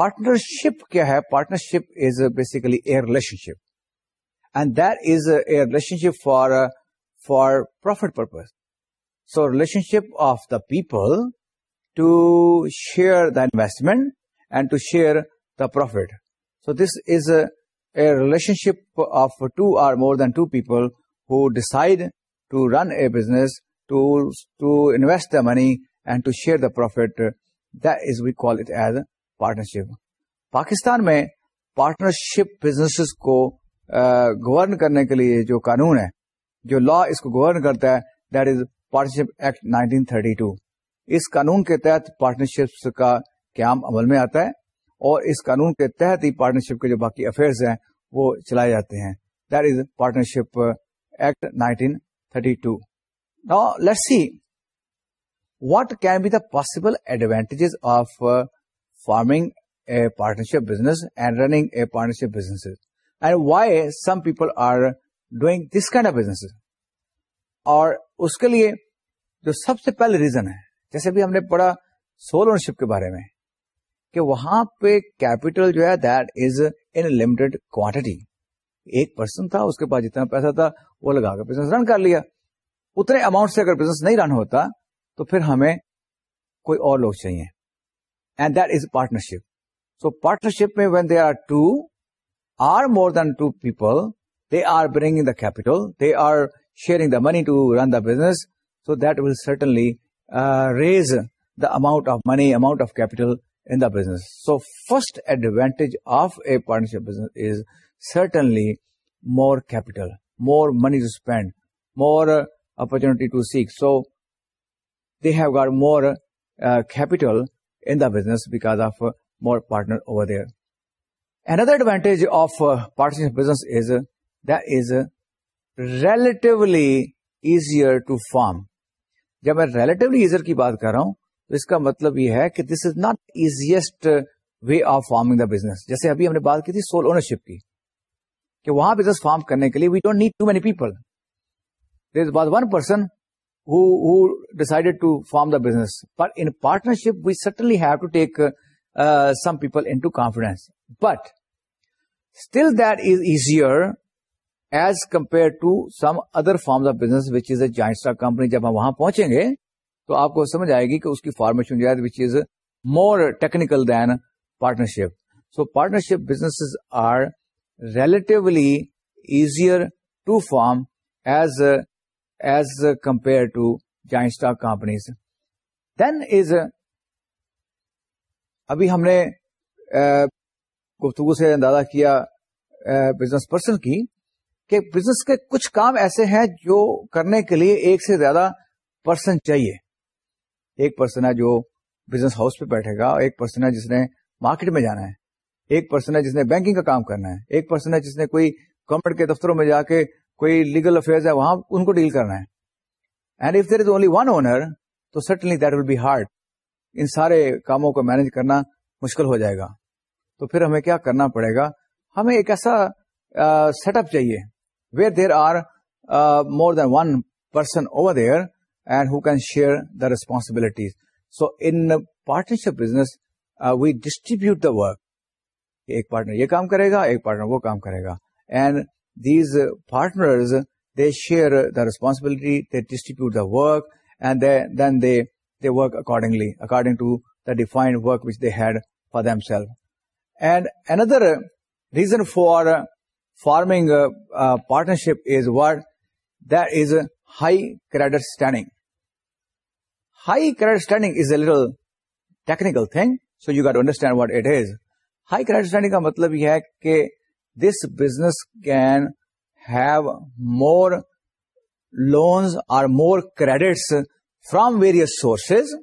Speaker 1: پارٹنرشپ کیا ہے partnership is basically a relationship and that is a relationship for for profit purpose so relationship of the people to share the investment and to share the profit so this is a relationship of two or more than two people who decide to run a business to invest the money and to share the profit this we call it as partnership Pakistan میں partnership business کو govern کرنے کے لیے جو قانون ہے جو لا اس کو گورن کرتا ہے دیٹ از پارٹنرشپ ایکٹ 1932 اس قانون کے تحت پارٹنرشپس کا قیام عمل میں آتا ہے اور اس قانون کے تحت ہی پارٹنرشپ کے جو باقی افیئرز ہیں وہ چلائے جاتے ہیں that is partnership act شکنٹین thirty two نا let see what can be the possible advantage of forming a partnership business and running a partnership business and why some people are doing this kind of business اور اس کے لیے جو سب سے پہلے reason ہے جیسے بھی ہم نے پڑھا سول اونرشپ کے بارے میں کہ وہاں پہ کیپیٹل جو ہے that is in limited quantity ایک پرسن تھا اس کے پاس جتنا پیسہ تھا وہ لگا کر بزنس رن کر لیا اتنے اماؤنٹ سے اگر بزنس نہیں رن ہوتا تو پھر ہمیں کوئی اور لوگ چاہیے and that is partnership so partnership میں when they are two or more than two people they are bring the capital they are sharing the money to run the business so that will certainly raise the amount of money amount of capital the business so first advantage of a partnership's certainly more capital more money to spend more opportunities so they've got more capital N the business because of more partner over there and other advantage of partnership business is this relatively easier to form جب میں relatively easier کی بات کر رہا ہوں اس کا مطلب یہ ہے کہ this is not easiest way of forming the business جیسے ابھی ہم نے بات کی تھی سول اونرشپ کی کہ وہاں بزنس فارم کرنے کے لیے we don't need to many people there درد one person decided to form the business پر in partnership we certainly have to take some people in to confidence but still that is easier as compare to some other forms of business which is a stock company جب ہم وہاں پہنچیں گے تو آپ کو سمجھ آئے گی کہ اس کی فارمیشن جو ہے which is more technical than partnership so partnership business are relatively easier to form as as compare to joint stock companies then is ابھی ہم نے گفتگو سے اندازہ کیا بزنس پرسن کی کہ بزنس کے کچھ کام ایسے ہیں جو کرنے کے لیے ایک سے زیادہ پرسن چاہیے ایک پرسن ہے جو بزنس ہاؤس پہ بیٹھے گا ایک پرسن ہے جس نے مارکیٹ میں جانا ہے ایک پرسن ہے جس نے بینکنگ کا کام کرنا ہے ایک پرسن ہے جس نے کوئی گورنمنٹ کے دفتروں میں جا کے کوئی لیگل افیئر ڈیل کرنا ہے and there is only one owner تو certainly that will be hard ان سارے کاموں کو مینج کرنا مشکل ہو جائے گا تو پھر ہمیں کیا کرنا پڑے گا ہمیں ایک ایسا سیٹ اپ چاہیے where there are more than one person over there and then share the responsibilities so in partnership business we distribute the work ایک پارٹنر یہ کام کرے گا ایک پارٹنر وہ کام کرے گا and these partners they share the responsibility the distribute the work and then work accordingly according to the defined work which they'd for them self and another reason for forming partnership is what is high credit standing high credit standing is a little technical thing so you get understand what it is high credit standing کا مطلب یہ ہے کہ this business can have more loans or more credits from various sources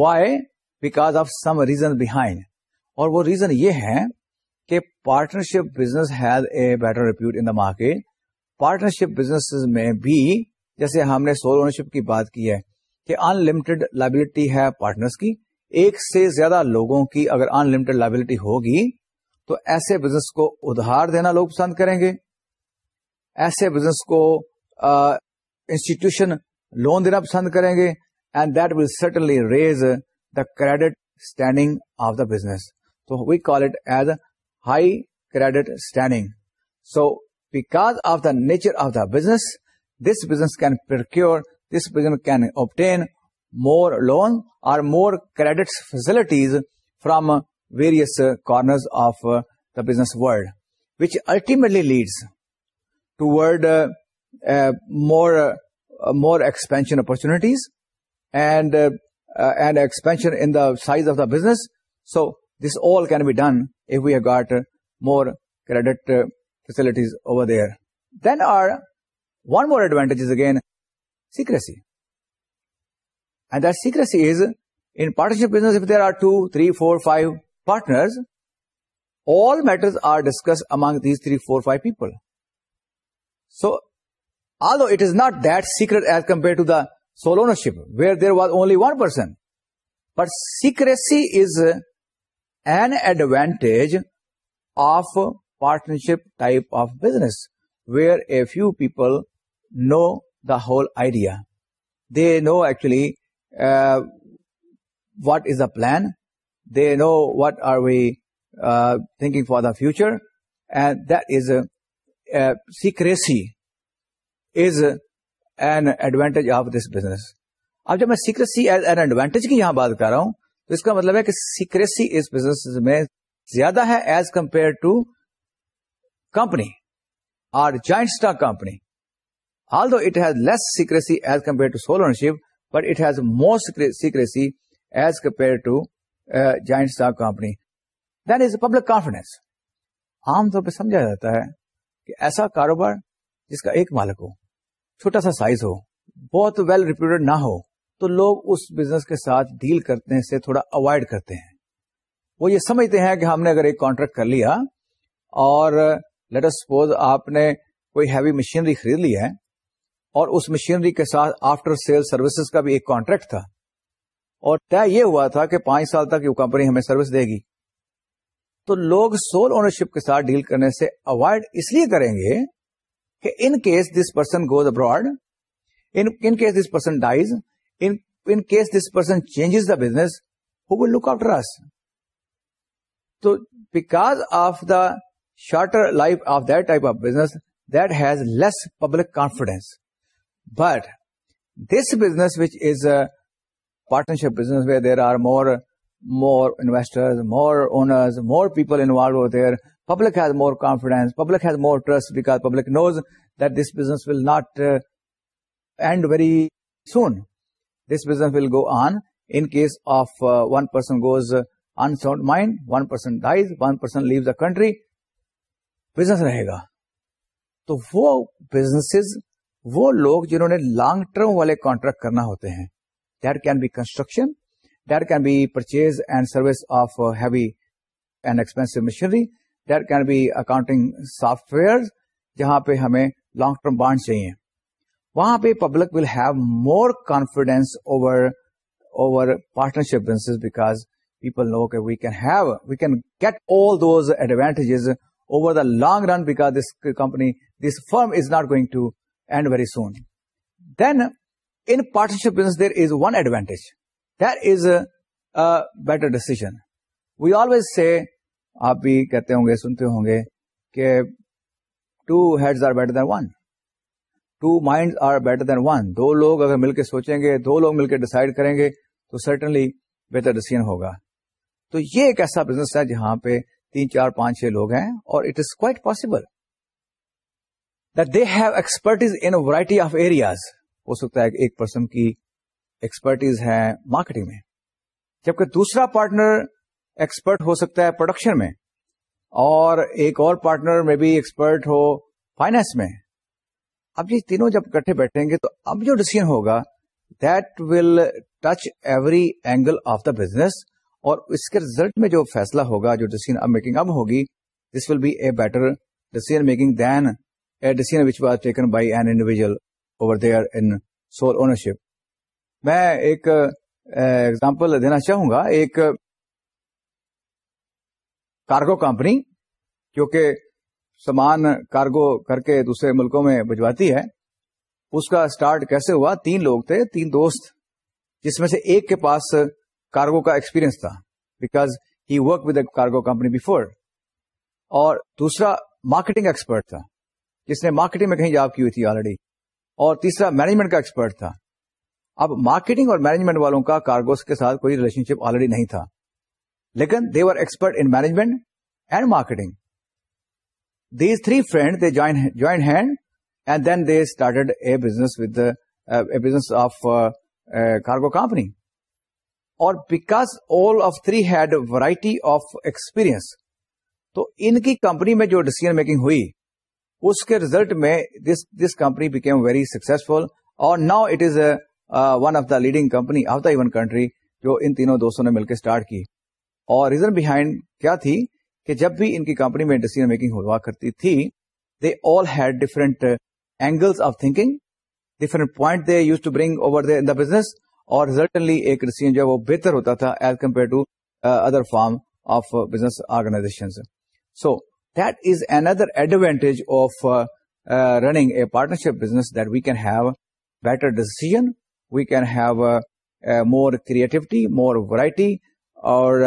Speaker 1: why because of some reason behind اور وہ reason یہ ہے کہ partnership business has a better repute in the market partnership business میں بھی جیسے ہم نے سول اونرشپ کی بات کی ہے کہ ان لمٹ لائبلٹی ہے پارٹنرس کی ایک سے زیادہ لوگوں کی اگر ان لمٹ لائبلٹی ہوگی تو ایسے بزنس کو ادھار دینا لوگ پسند کریں گے ایسے بزنس کو انسٹیٹیوشن لون دینا پسند کریں گے and that will certainly raise the credit standing of the business تو we call it as high credit standing so because of the nature of the business this business can procure, this business can obtain more loan or more credit facilities from various corners of the business world, which ultimately leads toward uh, uh, uh, more expansion opportunities and expansion in the size of the business. So this all can be done if we have got more credit facilities over there. Then are one more advantage is again secrecy. And that secrecy is, in partnership business, if there are 2, 3, 4, 5 partners, all matters are discussed among these 3, 4, 5 people. So, although it is not that secret as compared to the sole ownership, where there was only one person, but secrecy is an advantage of partnership type of business, where a few people know the whole idea they know actually what is the plan they know what are we thinking for the future and that is secrecy is an advantage of this business اب جب میں secrecy as an advantage کی یہاں بات کر رہا ہوں تو اس کا مطلب ہے کہ سیکریسی اس بزنس میں زیادہ ہے ایز کمپیئر ٹو کمپنی اور joint stock company although it has less secrecy as compare to سولرشپ but it has more secrecy as compare to joint company this public confidence عام طور پہ سمجھا جاتا ہے کہ ایسا کاروبار جس کا ایک مالک ہو چھوٹا سا سائز ہو بہت ویل ریپیوٹیڈ نہ ہو تو لوگ اس بزنس کے ساتھ ڈیل کرتے سے تھوڑا اوائڈ کرتے ہیں وہ یہ سمجھتے ہیں کہ ہم نے اگر ایک کانٹریکٹ کر لیا اور لیٹر سپوز آپ نے کوئی ہیوی مشینری خرید لی ہے اور اس مشینری کے ساتھ آفٹر سیل سروسز کا بھی ایک کانٹریکٹ تھا اور طے یہ ہوا تھا کہ پانچ سال تک وہ کمپنی ہمیں سروس دے گی تو لوگ سول اونرشپ کے ساتھ ڈیل کرنے سے اوائڈ اس لیے کریں گے کہ in case this person goes abroad in case this person dies in case this person changes the business who will look after اس تو because of the shorter life of that type of business that has less public confidence but this business which is a partnership business where there are more more investor more owners more people involve there public has more confidence public has more trust because public knows this business will not end very soon this business will go on in case of one person goes unsound mind one person dies one person leave the country business رہے گا تو وہ business وہ لوگ جنہوں نے long term والے contract کرنا ہوتے ہیں that can be construction that can be purchase and service of heavy and expensive machinery that can be accounting software جہاں پہ ہمیں لانگ ٹرم بانڈ چاہیے وہاں پہ public will have more confidence over over partnership business because people know کہ we can have we can get all those advantages over the long run because this company this firm is not going to end very soon then in partnership business there is one advantage there is better decision we always say آپ بھی کہتے ہوں گے سنتے ہوں گے کہ two heads are better than one two mind are better than one دو لوگ اگر مل کے سوچیں گے دو لوگ مل کے ڈسائڈ کریں گے تو سرٹنلی بہتر ڈیسیجن ہوگا تو یہ ایک ایسا بزنس ہے جہاں پہ تین چار پانچ چھ لوگ ہیں اور it is quite possible they've expertise in variety of areas ہو سکتا ہے ایک پرسن کی ایکسپرٹیز ہے مارکیٹ میں جبکہ دوسرا پارٹنر ایکسپرٹ ہو سکتا ہے پروڈکشن میں اور ایک اور پارٹنر میں بھی ایکسپرٹ ہو فائنینس میں اب یہ تینوں جب اکٹھے بیٹھیں گے تو اب جو ڈسیزن ہوگا will touch every angle of the business اور اس کے ریزلٹ میں جو فیصلہ ہوگا جو ڈیسیزن اب میکنگ اب ہوگی this will be a better decision making than a decision which was taken by an individual over there in sole ownership. میں ایک ایگزامپل دینا چاہوں گا ایک کارگو کمپنی جو کہ سامان کارگو کر کے دوسرے ملکوں میں بھجواتی ہے اس کا اسٹارٹ کیسے ہوا تین لوگ تھے تین دوست جس میں سے ایک کے پاس کارگو کا ایکسپیرئنس تھا because he work with cargo company before اور دوسرا مارکیٹنگ ایکسپرٹ تھا جس نے مارکیٹنگ میں کہیں جاب کی ہوئی تھی آلریڈی اور تیسرا مینجمنٹ کا ایکسپرٹ تھا اب مارکیٹنگ اور مینجمنٹ والوں کا کارگوس کے ساتھ کوئی ریلیشن شپ آلریڈی نہیں تھا لیکن they are expert in management and marketing these three friend they join hand and then they started a business with business of cargo company اور because all of three had variety of experience تو ان کی company میں جو decision making ہوئی اس کے result میں this this company became very successful اور now it is one of the leading company of the even country جو ان تینوں دوستوں نے مل کے اسٹارٹ کی اور ریزن بہائنڈ کیا تھی کہ جب بھی ان کی کمپنی میں ڈیسیزن میکنگ ہوا کرتی تھی they all had different angles of thinking different point they use to bring over the business اور ریزلٹنلی ایک ڈیسیزن جو ہے وہ بہتر ہوتا تھا as compare to other form of business organization so another advantage of running a partnership business that we can have better decision we can have more creativity more variety اور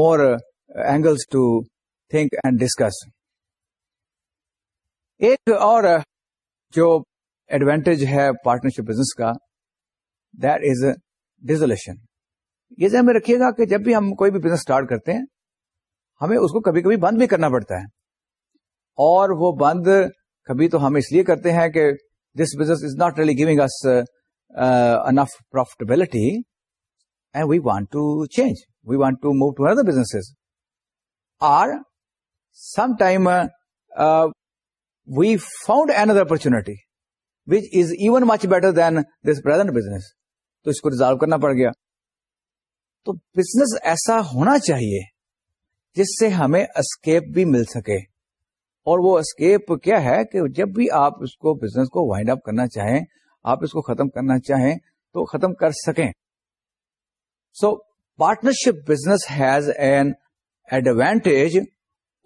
Speaker 1: more angles to think and discuss ایک اور uh, جو advantage ہے partnership business کا this dissolution uh, یہ ذہن میں رکھیے گا کہ جب بھی ہم کوئی بھی بزنس اسٹارٹ کرتے ہیں ہمیں اس کو کبھی کبھی بند بھی کرنا پڑتا ہے اور وہ بند کبھی تو ہم اس لیے کرتے ہیں کہ this business is not really giving us enough profitability and we want to change we want to move to other business or some time we found N other opportunity which is even much better than this business تو اس کو resolve کرنا پڑ گیا تو business ایسا ہونا چاہیے جس سے ہمیں اسکیپ بھی مل سکے اور وہ اسکیپ کیا ہے کہ جب بھی آپ اس کو بزنس کو وائنڈ اپ کرنا چاہیں آپ اس کو ختم کرنا چاہیں تو ختم کر سکیں so partnership business has an advantage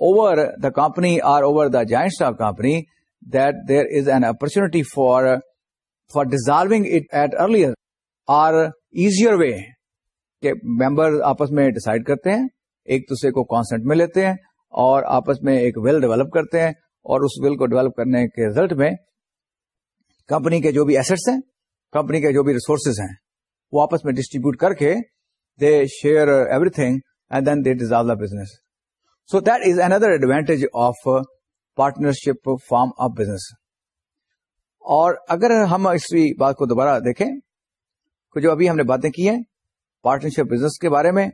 Speaker 1: over the company or over the joint of company that there is an opportunity for for dialogue it at earlier or easier way کہ ممبر آپس میں ڈسائڈ کرتے ہیں ایک دوسرے کو consonant میں لیتے ہیں اور آپس میں ایک ویل ڈیولپ کرتے ہیں اور اس ویل کو ڈیولپ کرنے کے ریزلٹ میں کمپنی کے جو بھی ایسٹس ہیں کمپنی کے جو بھی ریسورسز ہیں وہ آپس میں ڈسٹریبیوٹ کر کے they share everything and then they dissolve the business so that is another advantage of partnership form of business اور اگر ہم اس بات کو دوبارہ دیکھیں کہ جو ابھی ہم نے باتیں کی ہیں پارٹنرشپ بزنس کے بارے میں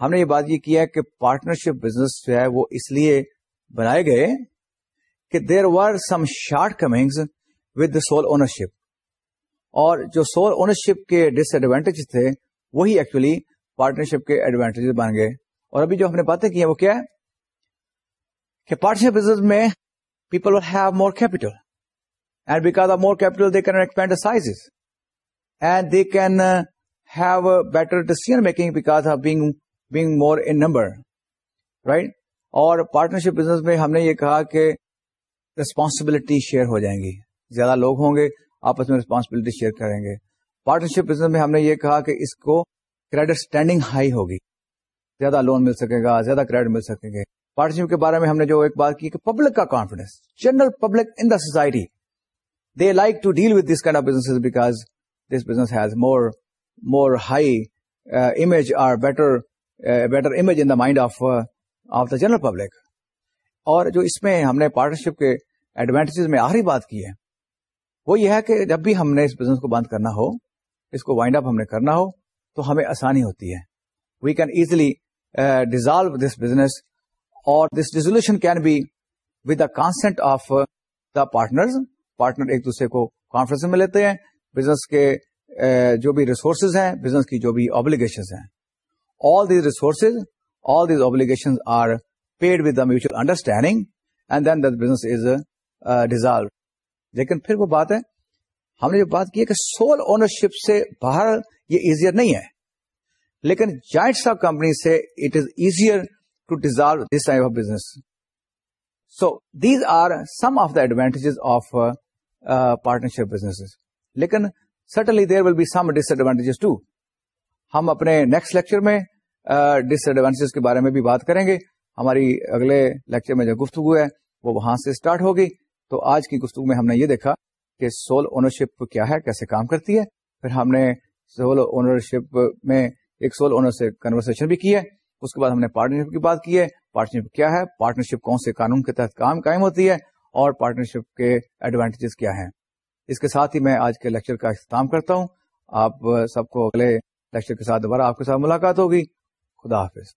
Speaker 1: ہم نے یہ بات یہ کیا ہے کہ پارٹنرشپ بزنس جو ہے وہ اس لیے بنائے گئے کہ there were some shortcomings with sole ownership اور جو سول اونرشپ کے ڈس ایڈوانٹیج تھے وہی ایکچولی پارٹنرشپ کے ایڈوانٹیج بن گئے اور ابھی جو ہم نے باتیں کی ہیں وہ کیا ہے کہ پارٹنرشپ بزنس میں people will have more capital and because of more capital they can expand size and they can have better decision making because of being being more in number right اور partnership business میں ہم نے یہ کہا کہ responsibility share ہو جائیں گی زیادہ لوگ ہوں گے آپس میں ریسپانسبلٹی شیئر کریں گے پارٹنرشپ بزنس میں ہم نے یہ کہا کہ اس کو کریڈٹ اسٹینڈنگ ہائی ہوگی زیادہ لون مل سکے گا زیادہ کریڈٹ مل سکیں گے پارٹنرشپ کے بارے میں ہم نے جو ایک بات کی کہ پبلک کا confidence general public in the society they like to deal with this kind of business because this business has more more high image or better better image in the mind of of the general public اور جو اس میں ہم نے partnership کے advantages میں آخری بات کی ہے وہ یہ ہے کہ جب بھی ہم نے اس بزنس کو بند کرنا ہو اس کو وائنڈ اپ ہم نے کرنا ہو تو ہمیں آسانی ہوتی ہے we can easily dissolve this business اور this resolution can be with the consent of the partner partner ایک دوسرے کو کانفرنس میں لیتے ہیں بزنس کے uh, جو بھی ریسورسز ہیں بزنس کی جو بھی آبلیگیشن ہیں all all these these resources, obligations are paid with all these resources all these obligations standing and then uh, dissolved. لیکن وہ بات ہے ہم نے سول اونرشپ سے ایزیئر نہیں ہے لیکن جائنٹس آف کمپنی سے it is easier to dissolve this type of business so these are some of the advantages of partnership business لیکن certainly there will be some disadvantages to ہم اپنے next lecture میں disadvantage کے بارے میں بھی بات کریں گے ہماری اگلے لیکچر میں جو گفتگو ہے وہ وہاں سے اسٹارٹ ہوگی تو آج کی گفتگو میں ہم نے یہ دیکھا کہ سول اونرشپ کیا ہے کیسے کام کرتی ہے پھر ہم نے سول اونرشپ میں ایک سول اونر سے کنورسن بھی کی ہے اس کے بعد ہم نے پارٹنرشپ کی بات کی ہے پارٹنرشپ کیا ہے پارٹنرشپ کون سے قانون کے تحت کام قائم ہوتی ہے اور پارٹنرشپ کے ایڈوانٹیجز کیا ہیں اس کے ساتھ ہی میں آج کے لیکچر کا اختتام کرتا ہوں آپ سب کو اگلے لیکچر کے ساتھ دوبارہ آپ کے ساتھ ملاقات ہوگی خدا حافظ